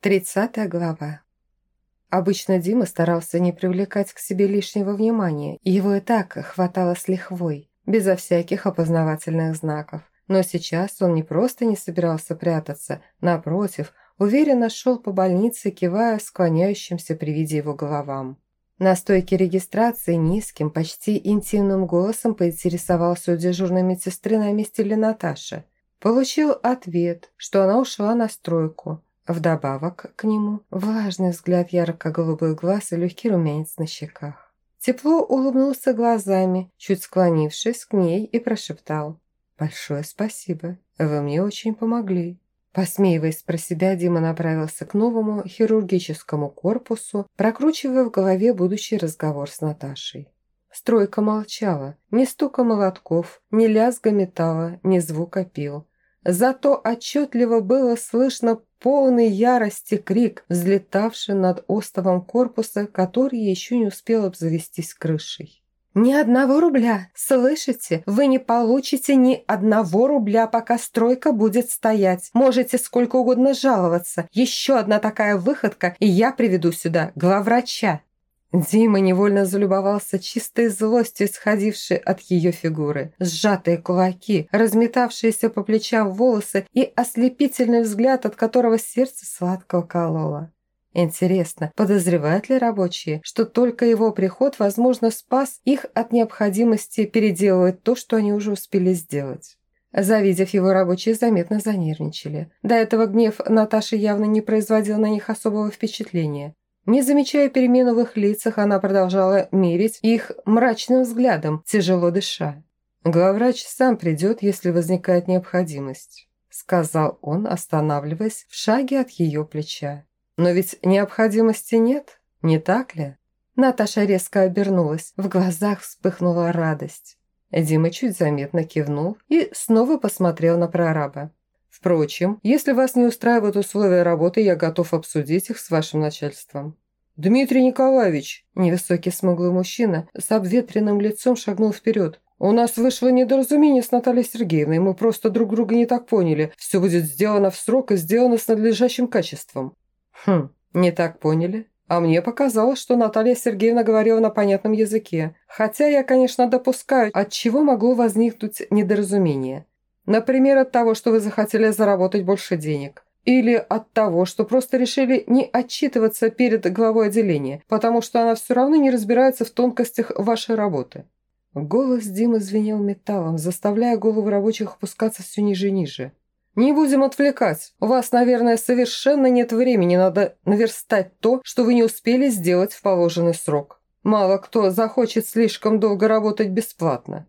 Тридцатая глава. Обычно Дима старался не привлекать к себе лишнего внимания, его и так хватало с лихвой, безо всяких опознавательных знаков. Но сейчас он не просто не собирался прятаться, напротив, уверенно шел по больнице, кивая склоняющимся при виде его головам. На стойке регистрации низким, почти интимным голосом поинтересовался у дежурной медсестры на месте ли Наташа. Получил ответ, что она ушла на стройку – Вдобавок к нему влажный взгляд ярко-голубых глаз и легкий румянец на щеках. Тепло улыбнулся глазами, чуть склонившись к ней и прошептал. «Большое спасибо, вы мне очень помогли». Посмеиваясь про себя, Дима направился к новому хирургическому корпусу, прокручивая в голове будущий разговор с Наташей. Стройка молчала, ни стука молотков, ни лязга металла, ни звука пил. Зато отчетливо было слышно полный ярости крик, взлетавший над остовом корпуса, который еще не успел обзавестись крышей. «Ни одного рубля! Слышите? Вы не получите ни одного рубля, пока стройка будет стоять. Можете сколько угодно жаловаться. Еще одна такая выходка, и я приведу сюда главврача». Дима невольно залюбовался чистой злостью, исходившей от ее фигуры. Сжатые кулаки, разметавшиеся по плечам волосы и ослепительный взгляд, от которого сердце сладко укололо. Интересно, подозревают ли рабочие, что только его приход, возможно, спас их от необходимости переделывать то, что они уже успели сделать? Завидев его, рабочие заметно занервничали. До этого гнев Наташи явно не производил на них особого впечатления. Не замечая перемену в их лицах, она продолжала мерить их мрачным взглядом, тяжело дыша. «Главврач сам придет, если возникает необходимость», сказал он, останавливаясь в шаге от ее плеча. «Но ведь необходимости нет, не так ли?» Наташа резко обернулась, в глазах вспыхнула радость. Дима чуть заметно кивнул и снова посмотрел на прораба. Впрочем, если вас не устраивают условия работы, я готов обсудить их с вашим начальством». «Дмитрий Николаевич!» Невысокий смуглый мужчина с обветренным лицом шагнул вперед. «У нас вышло недоразумение с Натальей Сергеевной, мы просто друг друга не так поняли. Все будет сделано в срок и сделано с надлежащим качеством». «Хм, не так поняли?» А мне показалось, что Наталья Сергеевна говорила на понятном языке. Хотя я, конечно, допускаю, от чего могло возникнуть недоразумение. Например, от того, что вы захотели заработать больше денег. Или от того, что просто решили не отчитываться перед главой отделения, потому что она все равно не разбирается в тонкостях вашей работы. Голос Димы звенел металлом, заставляя головы рабочих опускаться все ниже и ниже. «Не будем отвлекать. У вас, наверное, совершенно нет времени. Надо наверстать то, что вы не успели сделать в положенный срок. Мало кто захочет слишком долго работать бесплатно».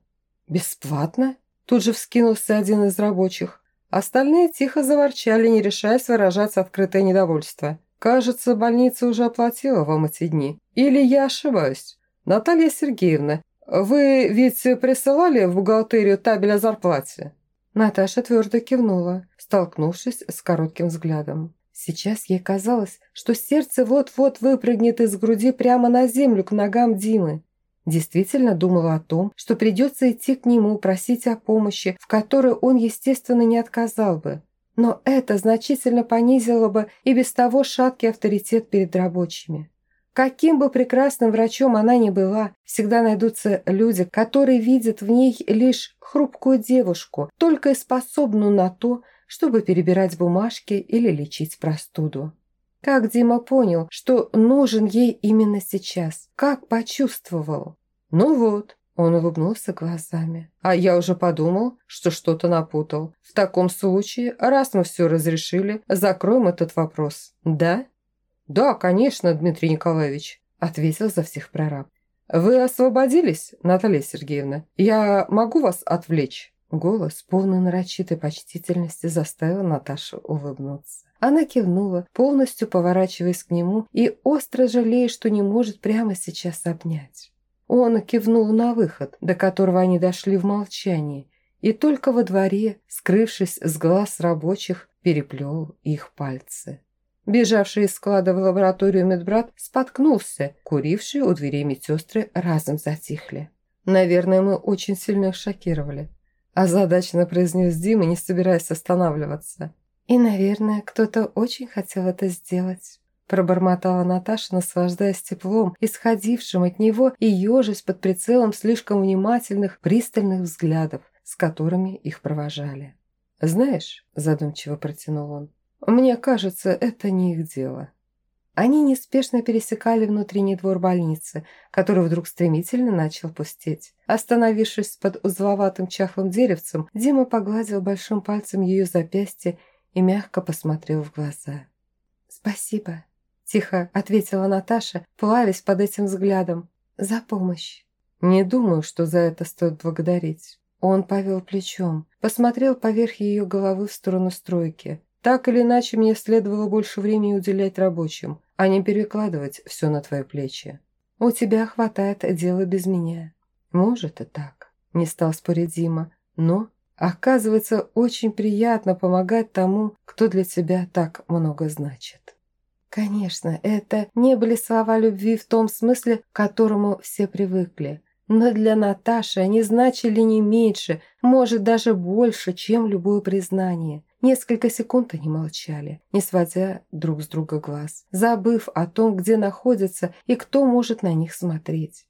«Бесплатно?» Тут же вскинулся один из рабочих. Остальные тихо заворчали, не решаясь выражать открытое недовольство. «Кажется, больница уже оплатила вам эти дни. Или я ошибаюсь? Наталья Сергеевна, вы ведь присылали в бухгалтерию табель о зарплате?» Наташа твердо кивнула, столкнувшись с коротким взглядом. Сейчас ей казалось, что сердце вот-вот выпрыгнет из груди прямо на землю к ногам Димы действительно думала о том, что придется идти к нему, просить о помощи, в которой он, естественно, не отказал бы. Но это значительно понизило бы и без того шаткий авторитет перед рабочими. Каким бы прекрасным врачом она ни была, всегда найдутся люди, которые видят в ней лишь хрупкую девушку, только и способную на то, чтобы перебирать бумажки или лечить простуду. Как Дима понял, что нужен ей именно сейчас? Как почувствовал? «Ну вот», – он улыбнулся глазами. «А я уже подумал, что что-то напутал. В таком случае, раз мы все разрешили, закроем этот вопрос, да?» «Да, конечно, Дмитрий Николаевич», – ответил за всех прораб. «Вы освободились, Наталья Сергеевна? Я могу вас отвлечь?» Голос, полный нарочитой почтительности, заставил Наташу улыбнуться. Она кивнула, полностью поворачиваясь к нему и остро жалея, что не может прямо сейчас обнять. Он кивнул на выход, до которого они дошли в молчании, и только во дворе, скрывшись с глаз рабочих, переплел их пальцы. Бежавший из склада в лабораторию медбрат споткнулся, курившие у дверей медсестры разом затихли. «Наверное, мы очень сильно их шокировали», – озадаченно произнес Дима, не собираясь останавливаться. И, наверное, кто-то очень хотел это сделать. Пробормотала Наташа, наслаждаясь теплом, исходившим от него и ежась под прицелом слишком внимательных, пристальных взглядов, с которыми их провожали. «Знаешь», – задумчиво протянул он, – «мне кажется, это не их дело». Они неспешно пересекали внутренний двор больницы, который вдруг стремительно начал пустеть. Остановившись под узловатым чахлым деревцем, Дима погладил большим пальцем ее запястье и мягко посмотрел в глаза. «Спасибо», – тихо ответила Наташа, плавясь под этим взглядом. «За помощь». «Не думаю, что за это стоит благодарить». Он повел плечом, посмотрел поверх ее головы в сторону стройки. «Так или иначе, мне следовало больше времени уделять рабочим а не перекладывать все на твои плечи. У тебя хватает дела без меня. Может и так, не стал спорить Дима, но, оказывается, очень приятно помогать тому, кто для тебя так много значит. Конечно, это не были слова любви в том смысле, к которому все привыкли, но для Наташи они значили не меньше, может даже больше, чем любое признание. Несколько секунд они молчали, не сводя друг с друга глаз, забыв о том, где находятся и кто может на них смотреть.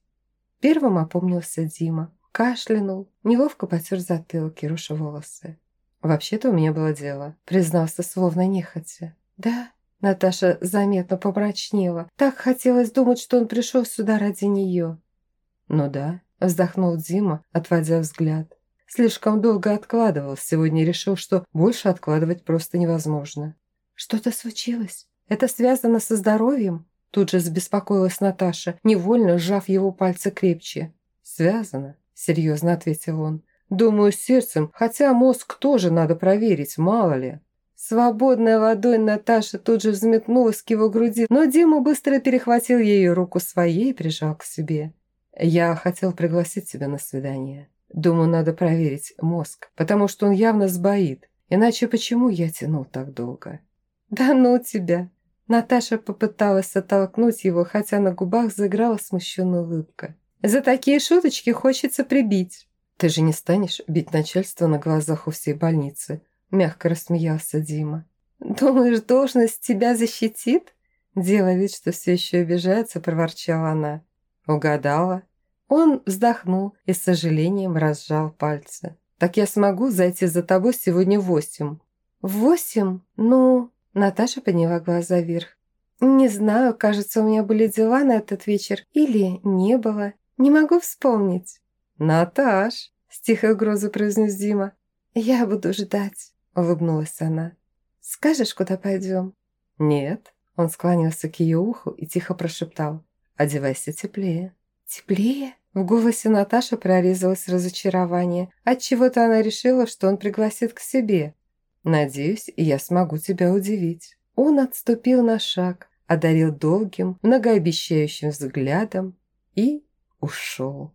Первым опомнился Дима, кашлянул, неловко потер затылки, руша волосы. «Вообще-то у меня было дело», — признался словно нехотя. «Да?» Наташа заметно помрачнела. Так хотелось думать, что он пришел сюда ради нее. «Ну да», — вздохнул Дима, отводя взгляд. Слишком долго откладывал, сегодня решил, что больше откладывать просто невозможно. «Что-то случилось? Это связано со здоровьем?» Тут же забеспокоилась Наташа, невольно сжав его пальцы крепче. «Связано», – серьезно ответил он. «Думаю, сердцем, хотя мозг тоже надо проверить, мало ли». Свободная ладонь Наташи тут же взметнулась к его груди, но Дима быстро перехватил ее руку своей и прижал к себе. «Я хотел пригласить тебя на свидание». Думаю, надо проверить мозг, потому что он явно сбоит. Иначе почему я тянул так долго? Да ну тебя! Наташа попыталась оттолкнуть его, хотя на губах заиграла смущенная улыбка. За такие шуточки хочется прибить. Ты же не станешь бить начальство на глазах у всей больницы? Мягко рассмеялся Дима. Думаешь, должность тебя защитит? Делая вид, что все еще обижается, проворчала она. Угадала. Он вздохнул и с сожалением разжал пальцы. «Так я смогу зайти за тобой сегодня в восемь». «В восемь? Ну...» Наташа подняла глаза вверх. «Не знаю, кажется, у меня были дела на этот вечер. Или не было. Не могу вспомнить». «Наташ!» – с тихой угрозой произнес Дима. «Я буду ждать», – улыбнулась она. «Скажешь, куда пойдем?» «Нет». Он склонился к ее уху и тихо прошептал. «Одевайся теплее». «Теплее?» В голосе Наташи прорезалось разочарование. Отчего-то она решила, что он пригласит к себе. «Надеюсь, я смогу тебя удивить». Он отступил на шаг, одарил долгим, многообещающим взглядом и ушел.